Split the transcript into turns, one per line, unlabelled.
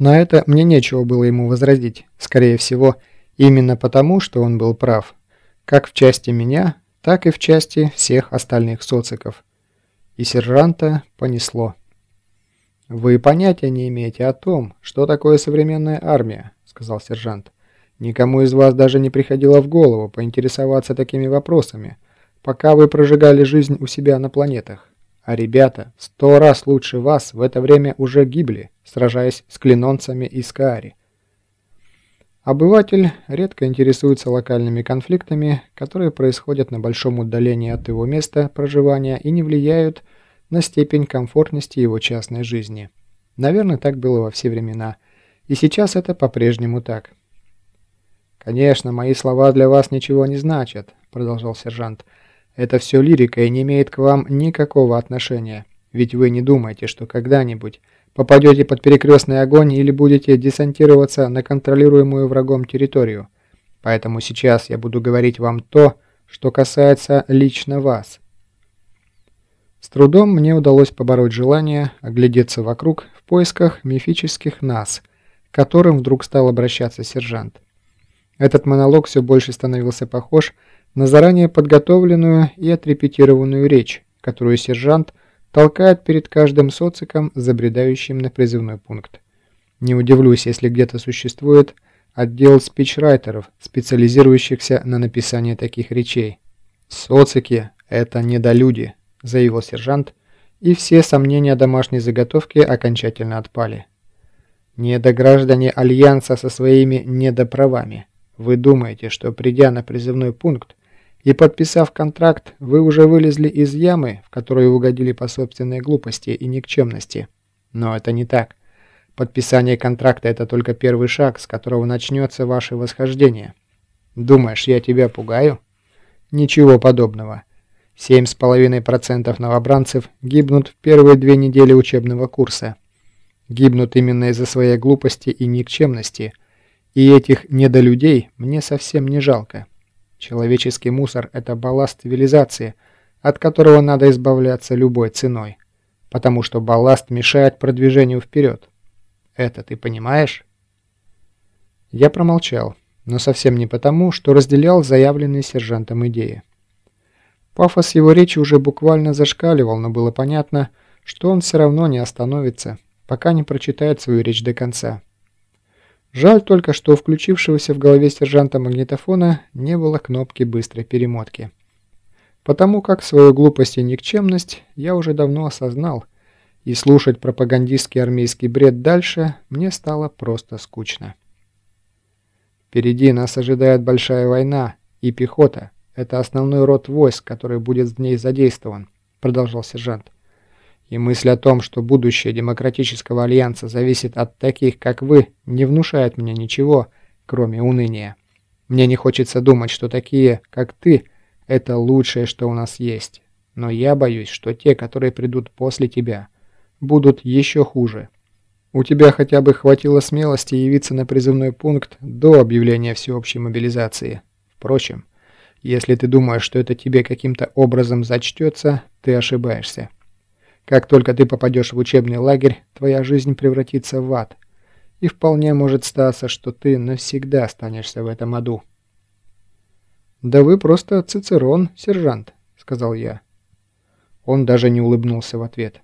На это мне нечего было ему возразить, скорее всего, именно потому, что он был прав, как в части меня, так и в части всех остальных социков. И сержанта понесло. «Вы понятия не имеете о том, что такое современная армия», — сказал сержант. «Никому из вас даже не приходило в голову поинтересоваться такими вопросами, пока вы прожигали жизнь у себя на планетах. А ребята сто раз лучше вас в это время уже гибли, сражаясь с клинонцами из Каари. Обыватель редко интересуется локальными конфликтами, которые происходят на большом удалении от его места проживания и не влияют на степень комфортности его частной жизни. Наверное, так было во все времена. И сейчас это по-прежнему так. «Конечно, мои слова для вас ничего не значат», — продолжал сержант. «Это все лирика и не имеет к вам никакого отношения. Ведь вы не думаете, что когда-нибудь попадете под перекрестный огонь или будете десантироваться на контролируемую врагом территорию. Поэтому сейчас я буду говорить вам то, что касается лично вас. С трудом мне удалось побороть желание оглядеться вокруг в поисках мифических нас, к которым вдруг стал обращаться сержант. Этот монолог все больше становился похож на заранее подготовленную и отрепетированную речь, которую сержант – толкает перед каждым социком, забредающим на призывной пункт. Не удивлюсь, если где-то существует отдел спичрайтеров, специализирующихся на написании таких речей. «Социки – это недолюди», – заявил сержант, и все сомнения домашней заготовки окончательно отпали. «Недограждане Альянса со своими недоправами. Вы думаете, что придя на призывной пункт, и подписав контракт, вы уже вылезли из ямы, в которую угодили по собственной глупости и никчемности. Но это не так. Подписание контракта – это только первый шаг, с которого начнется ваше восхождение. Думаешь, я тебя пугаю? Ничего подобного. 7,5% новобранцев гибнут в первые две недели учебного курса. Гибнут именно из-за своей глупости и никчемности. И этих недолюдей мне совсем не жалко. Человеческий мусор – это балласт цивилизации, от которого надо избавляться любой ценой, потому что балласт мешает продвижению вперед. Это ты понимаешь? Я промолчал, но совсем не потому, что разделял заявленные сержантом идеи. Пафос его речи уже буквально зашкаливал, но было понятно, что он все равно не остановится, пока не прочитает свою речь до конца. Жаль только, что у включившегося в голове сержанта магнитофона не было кнопки быстрой перемотки. Потому как свою глупость и никчемность я уже давно осознал, и слушать пропагандистский армейский бред дальше мне стало просто скучно. Впереди нас ожидает большая война, и пехота – это основной род войск, который будет в ней задействован, продолжал сержант. И мысль о том, что будущее демократического альянса зависит от таких, как вы, не внушает мне ничего, кроме уныния. Мне не хочется думать, что такие, как ты, это лучшее, что у нас есть. Но я боюсь, что те, которые придут после тебя, будут еще хуже. У тебя хотя бы хватило смелости явиться на призывной пункт до объявления всеобщей мобилизации. Впрочем, если ты думаешь, что это тебе каким-то образом зачтется, ты ошибаешься. Как только ты попадешь в учебный лагерь, твоя жизнь превратится в ад. И вполне может статься, что ты навсегда останешься в этом аду. «Да вы просто Цицерон, сержант», — сказал я. Он даже не улыбнулся в ответ.